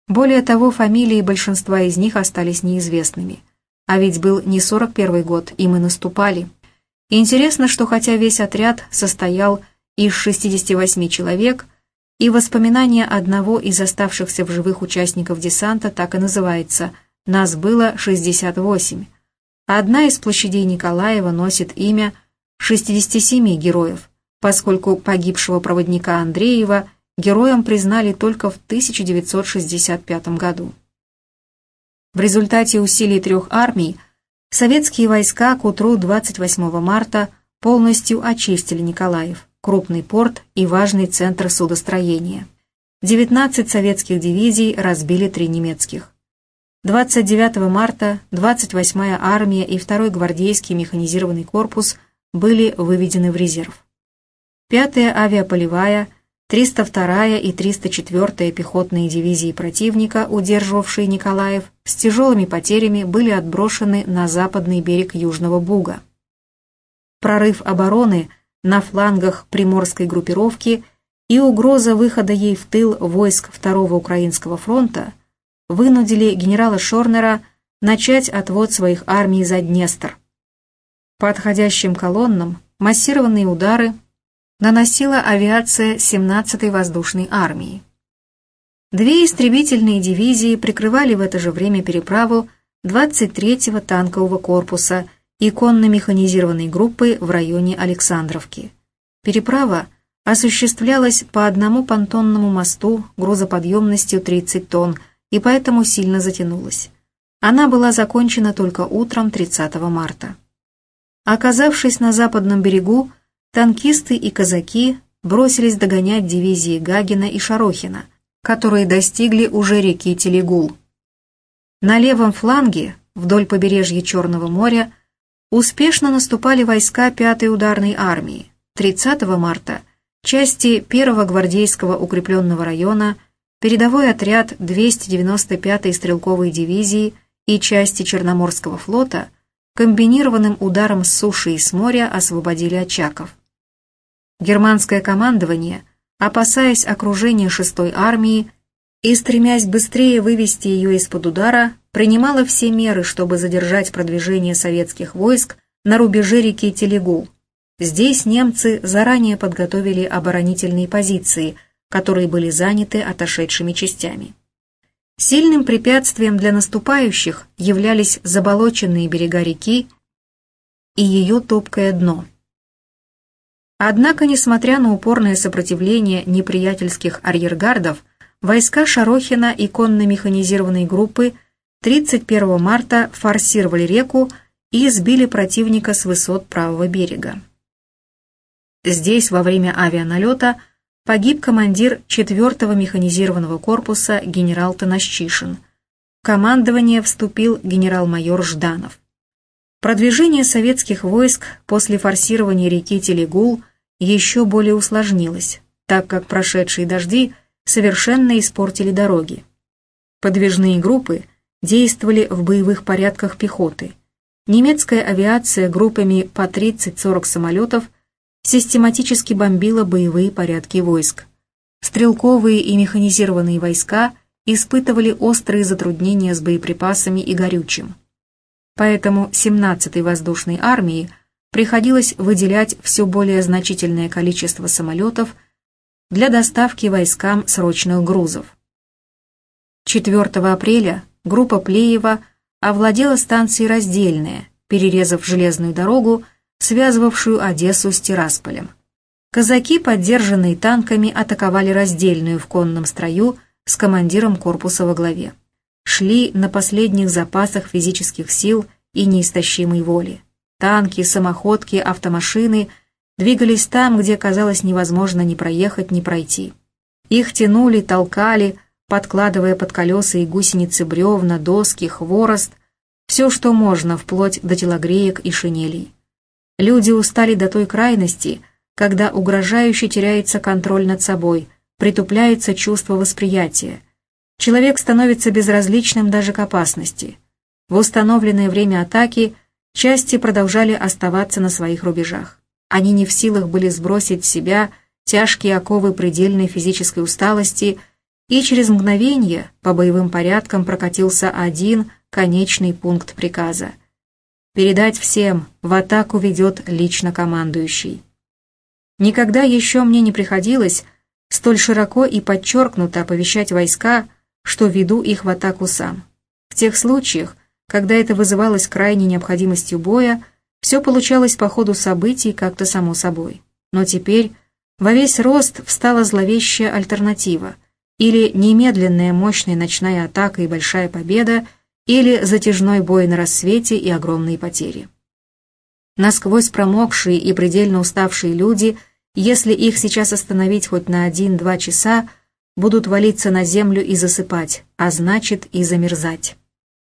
Более того, фамилии большинства из них остались неизвестными. А ведь был не 41 год, и мы наступали. Интересно, что хотя весь отряд состоял из 68 человек, и воспоминание одного из оставшихся в живых участников десанта так и называется «Нас было 68», Одна из площадей Николаева носит имя 67 героев, поскольку погибшего проводника Андреева героем признали только в 1965 году. В результате усилий трех армий советские войска к утру 28 марта полностью очистили Николаев, крупный порт и важный центр судостроения. 19 советских дивизий разбили три немецких. 29 марта 28-я армия и 2-й гвардейский механизированный корпус были выведены в резерв. 5-я авиаполевая, 302-я и 304-я пехотные дивизии противника, удерживавшие Николаев, с тяжелыми потерями были отброшены на западный берег Южного Буга. Прорыв обороны на флангах приморской группировки и угроза выхода ей в тыл войск Второго Украинского фронта вынудили генерала Шорнера начать отвод своих армий за Днестр. По отходящим колоннам массированные удары наносила авиация 17-й воздушной армии. Две истребительные дивизии прикрывали в это же время переправу 23-го танкового корпуса и конно-механизированной группы в районе Александровки. Переправа осуществлялась по одному понтонному мосту грузоподъемностью 30 тонн и поэтому сильно затянулась. Она была закончена только утром 30 марта. Оказавшись на западном берегу, танкисты и казаки бросились догонять дивизии Гагина и Шарохина, которые достигли уже реки Телегул. На левом фланге, вдоль побережья Черного моря, успешно наступали войска 5-й ударной армии. 30 марта части 1-го гвардейского укрепленного района – передовой отряд 295-й стрелковой дивизии и части Черноморского флота комбинированным ударом с суши и с моря освободили Очаков. Германское командование, опасаясь окружения 6-й армии и стремясь быстрее вывести ее из-под удара, принимало все меры, чтобы задержать продвижение советских войск на рубеже реки Телегул. Здесь немцы заранее подготовили оборонительные позиции – которые были заняты отошедшими частями. Сильным препятствием для наступающих являлись заболоченные берега реки и ее топкое дно. Однако, несмотря на упорное сопротивление неприятельских арьергардов, войска Шарохина и конно-механизированной группы 31 марта форсировали реку и сбили противника с высот правого берега. Здесь во время авианалета погиб командир 4-го механизированного корпуса генерал Танащишин. В командование вступил генерал-майор Жданов. Продвижение советских войск после форсирования реки Телегул еще более усложнилось, так как прошедшие дожди совершенно испортили дороги. Подвижные группы действовали в боевых порядках пехоты. Немецкая авиация группами по 30-40 самолетов – систематически бомбила боевые порядки войск. Стрелковые и механизированные войска испытывали острые затруднения с боеприпасами и горючим. Поэтому 17-й воздушной армии приходилось выделять все более значительное количество самолетов для доставки войскам срочных грузов. 4 апреля группа Плеева овладела станцией Раздельная, перерезав железную дорогу связывавшую Одессу с Тирасполем. Казаки, поддержанные танками, атаковали раздельную в конном строю с командиром корпуса во главе. Шли на последних запасах физических сил и неистощимой воли. Танки, самоходки, автомашины двигались там, где казалось невозможно ни проехать, ни пройти. Их тянули, толкали, подкладывая под колеса и гусеницы бревна, доски, хворост, все, что можно, вплоть до телогреек и шинелей. Люди устали до той крайности, когда угрожающе теряется контроль над собой, притупляется чувство восприятия. Человек становится безразличным даже к опасности. В установленное время атаки части продолжали оставаться на своих рубежах. Они не в силах были сбросить с себя тяжкие оковы предельной физической усталости, и через мгновение по боевым порядкам прокатился один конечный пункт приказа – передать всем, в атаку ведет лично командующий. Никогда еще мне не приходилось столь широко и подчеркнуто оповещать войска, что веду их в атаку сам. В тех случаях, когда это вызывалось крайней необходимостью боя, все получалось по ходу событий как-то само собой. Но теперь Во весь рост встала зловещая альтернатива. Или немедленная мощная ночная атака и большая победа, или затяжной бой на рассвете и огромные потери. Насквозь промокшие и предельно уставшие люди, если их сейчас остановить хоть на один-два часа, будут валиться на землю и засыпать, а значит и замерзать.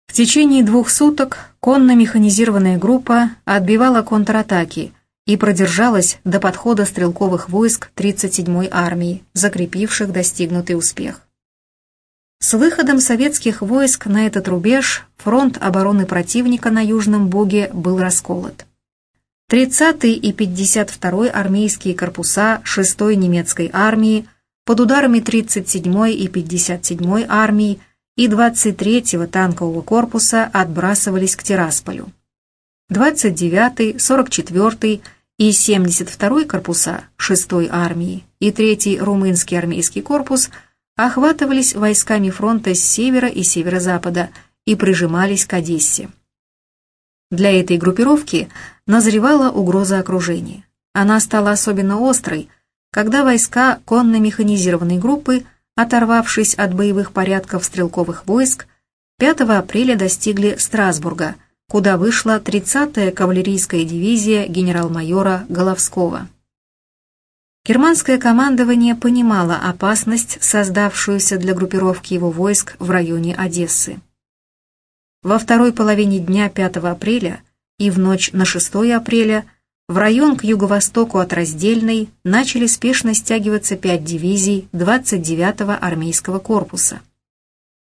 В течение двух суток конно-механизированная группа отбивала контратаки и продержалась до подхода стрелковых войск 37-й армии, закрепивших достигнутый успех. С выходом советских войск на этот рубеж фронт обороны противника на Южном Буге был расколот. 30-й и 52-й армейские корпуса 6-й немецкой армии под ударами 37-й и 57-й армии и 23-го танкового корпуса отбрасывались к Тирасполю. 29-й, 44-й и 72-й корпуса 6-й армии и 3-й румынский армейский корпус охватывались войсками фронта с севера и северо-запада и прижимались к Одессе. Для этой группировки назревала угроза окружения. Она стала особенно острой, когда войска конно-механизированной группы, оторвавшись от боевых порядков стрелковых войск, 5 апреля достигли Страсбурга, куда вышла 30-я кавалерийская дивизия генерал-майора Головского. Германское командование понимало опасность, создавшуюся для группировки его войск в районе Одессы. Во второй половине дня 5 апреля и в ночь на 6 апреля в район к юго-востоку от Раздельной начали спешно стягиваться пять дивизий 29-го армейского корпуса.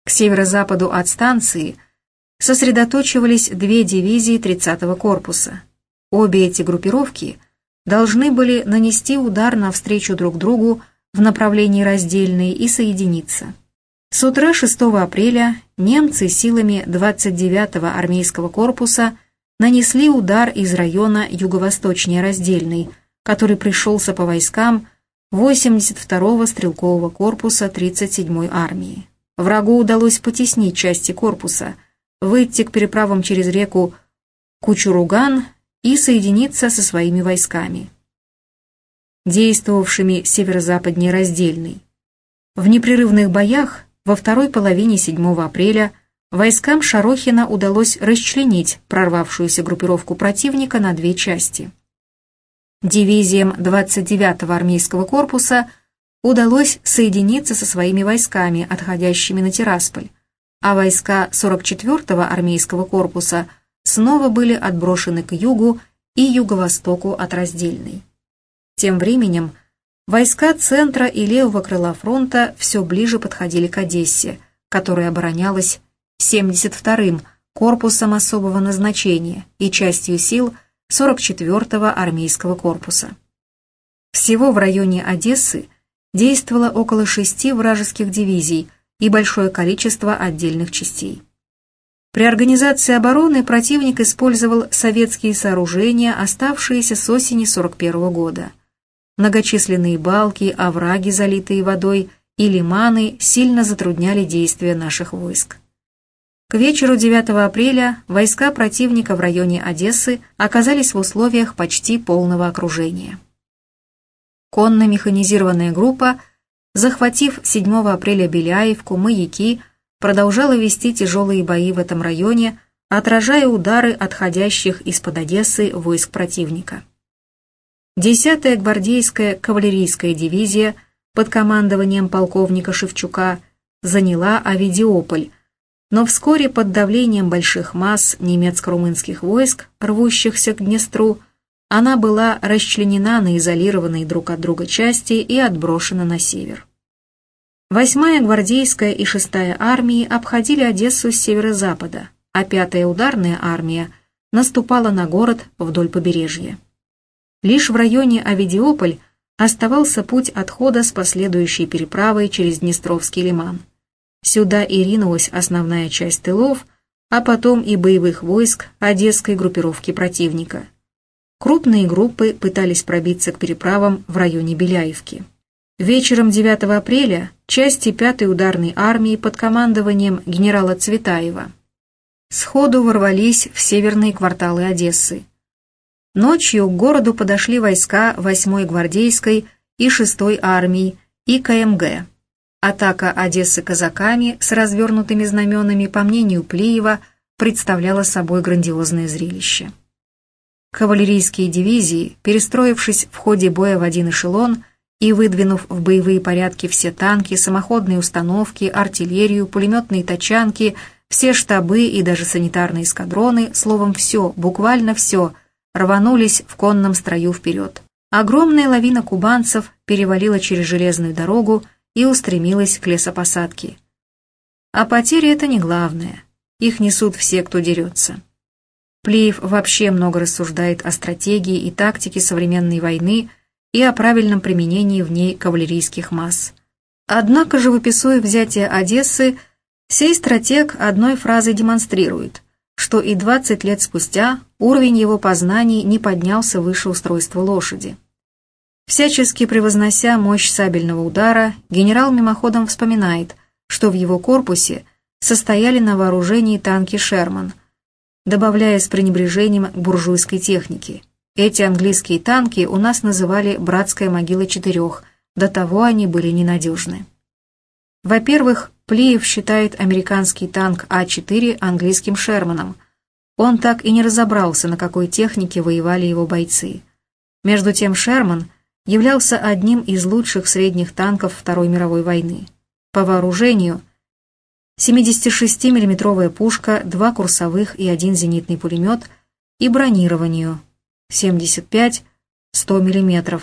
К северо-западу от станции сосредоточивались две дивизии 30-го корпуса. Обе эти группировки должны были нанести удар навстречу друг другу в направлении Раздельной и соединиться. С утра 6 апреля немцы силами 29-го армейского корпуса нанесли удар из района юго-восточнее Раздельной, который пришелся по войскам 82-го стрелкового корпуса 37-й армии. Врагу удалось потеснить части корпуса, выйти к переправам через реку Кучуруган и соединиться со своими войсками, действовавшими северо-западнее Раздельной. В непрерывных боях во второй половине 7 апреля войскам Шарохина удалось расчленить прорвавшуюся группировку противника на две части. Дивизиям 29-го армейского корпуса удалось соединиться со своими войсками, отходящими на Тирасполь, а войска 44-го армейского корпуса снова были отброшены к югу и юго-востоку от Раздельной. Тем временем Войска центра и левого крыла фронта все ближе подходили к Одессе, которая оборонялась 72-м корпусом особого назначения и частью сил 44-го армейского корпуса. Всего в районе Одессы действовало около шести вражеских дивизий и большое количество отдельных частей. При организации обороны противник использовал советские сооружения, оставшиеся с осени 41 года – Многочисленные балки, овраги, залитые водой, и лиманы сильно затрудняли действия наших войск. К вечеру 9 апреля войска противника в районе Одессы оказались в условиях почти полного окружения. Конно-механизированная группа, захватив 7 апреля Беляевку, Маяки, продолжала вести тяжелые бои в этом районе, отражая удары отходящих из-под Одессы войск противника. 10-я гвардейская кавалерийская дивизия под командованием полковника Шевчука заняла Авидиополь, но вскоре под давлением больших масс немецко-румынских войск, рвущихся к Днестру, она была расчленена на изолированные друг от друга части и отброшена на север. Восьмая гвардейская и шестая армии обходили Одессу с северо-запада, а пятая ударная армия наступала на город вдоль побережья. Лишь в районе Авидиополь оставался путь отхода с последующей переправой через Днестровский лиман. Сюда и ринулась основная часть тылов, а потом и боевых войск одесской группировки противника. Крупные группы пытались пробиться к переправам в районе Беляевки. Вечером 9 апреля части 5-й ударной армии под командованием генерала Цветаева сходу ворвались в северные кварталы Одессы. Ночью к городу подошли войска 8-й гвардейской и и 6-й армией и КМГ. Атака Одессы казаками с развернутыми знаменами, по мнению Плиева, представляла собой грандиозное зрелище. Кавалерийские дивизии, перестроившись в ходе боя в один эшелон и выдвинув в боевые порядки все танки, самоходные установки, артиллерию, пулеметные тачанки, все штабы и даже санитарные эскадроны, словом, все, буквально все, рванулись в конном строю вперед. Огромная лавина кубанцев перевалила через железную дорогу и устремилась к лесопосадке. А потери это не главное. Их несут все, кто дерется. Плиев вообще много рассуждает о стратегии и тактике современной войны и о правильном применении в ней кавалерийских масс. Однако же, выписуя взятие Одессы, сей стратег одной фразой демонстрирует, что и 20 лет спустя уровень его познаний не поднялся выше устройства лошади. Всячески превознося мощь сабельного удара, генерал мимоходом вспоминает, что в его корпусе состояли на вооружении танки «Шерман», добавляя с пренебрежением к буржуйской технике. Эти английские танки у нас называли «братская могила четырех», до того они были ненадежны. Во-первых, Плиев считает американский танк А4 английским «Шерманом». Он так и не разобрался, на какой технике воевали его бойцы. Между тем «Шерман» являлся одним из лучших средних танков Второй мировой войны. По вооружению – 76 миллиметровая пушка, два курсовых и один зенитный пулемет и бронированию 75-100 мм,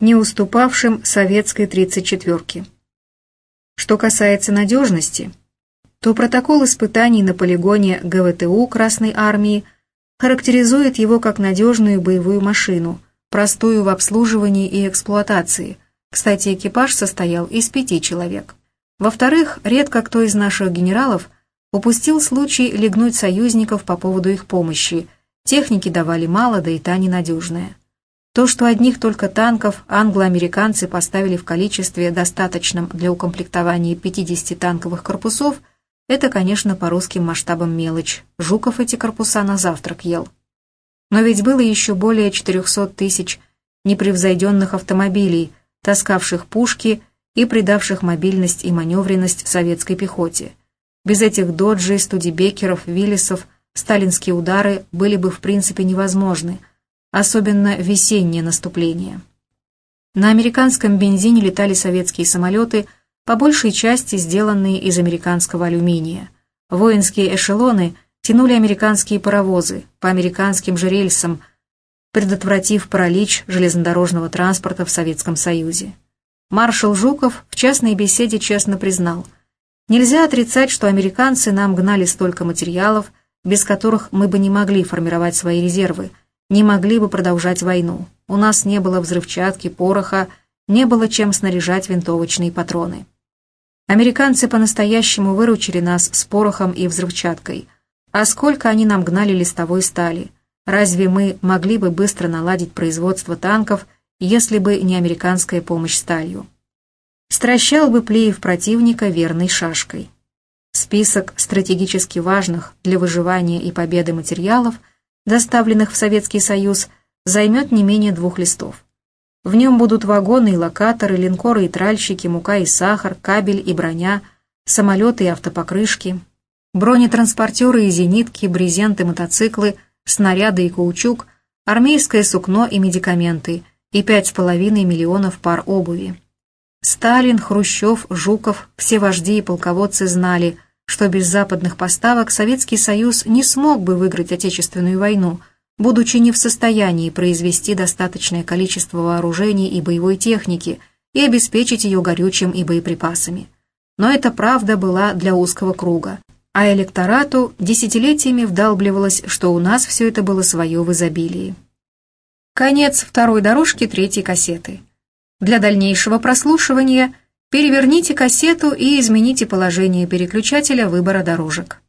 не уступавшим советской 34-ке. Что касается надежности, то протокол испытаний на полигоне ГВТУ Красной Армии характеризует его как надежную боевую машину, простую в обслуживании и эксплуатации. Кстати, экипаж состоял из пяти человек. Во-вторых, редко кто из наших генералов упустил случай легнуть союзников по поводу их помощи. Техники давали мало, да и та ненадежная. То, что одних только танков англо-американцы поставили в количестве, достаточном для укомплектования 50 танковых корпусов, это, конечно, по русским масштабам мелочь. Жуков эти корпуса на завтрак ел. Но ведь было еще более 400 тысяч непревзойденных автомобилей, таскавших пушки и придавших мобильность и маневренность советской пехоте. Без этих доджей, студибекеров, виллисов сталинские удары были бы в принципе невозможны, особенно весеннее наступление. На американском бензине летали советские самолеты, по большей части сделанные из американского алюминия. Воинские эшелоны тянули американские паровозы по американским же рельсам, предотвратив паралич железнодорожного транспорта в Советском Союзе. Маршал Жуков в частной беседе честно признал, «Нельзя отрицать, что американцы нам гнали столько материалов, без которых мы бы не могли формировать свои резервы, не могли бы продолжать войну. У нас не было взрывчатки, пороха, не было чем снаряжать винтовочные патроны. Американцы по-настоящему выручили нас с порохом и взрывчаткой. А сколько они нам гнали листовой стали? Разве мы могли бы быстро наладить производство танков если бы не американская помощь сталью. Стращал бы Плеев противника верной шашкой. Список стратегически важных для выживания и победы материалов, доставленных в Советский Союз, займет не менее двух листов. В нем будут вагоны и локаторы, линкоры и тральщики, мука и сахар, кабель и броня, самолеты и автопокрышки, бронетранспортеры и зенитки, брезенты, мотоциклы, снаряды и каучук, армейское сукно и медикаменты – и пять с половиной миллионов пар обуви. Сталин, Хрущев, Жуков, все вожди и полководцы знали, что без западных поставок Советский Союз не смог бы выиграть Отечественную войну, будучи не в состоянии произвести достаточное количество вооружений и боевой техники и обеспечить ее горючим и боеприпасами. Но эта правда была для узкого круга, а электорату десятилетиями вдалбливалось, что у нас все это было свое в изобилии. Конец второй дорожки третьей кассеты. Для дальнейшего прослушивания переверните кассету и измените положение переключателя выбора дорожек.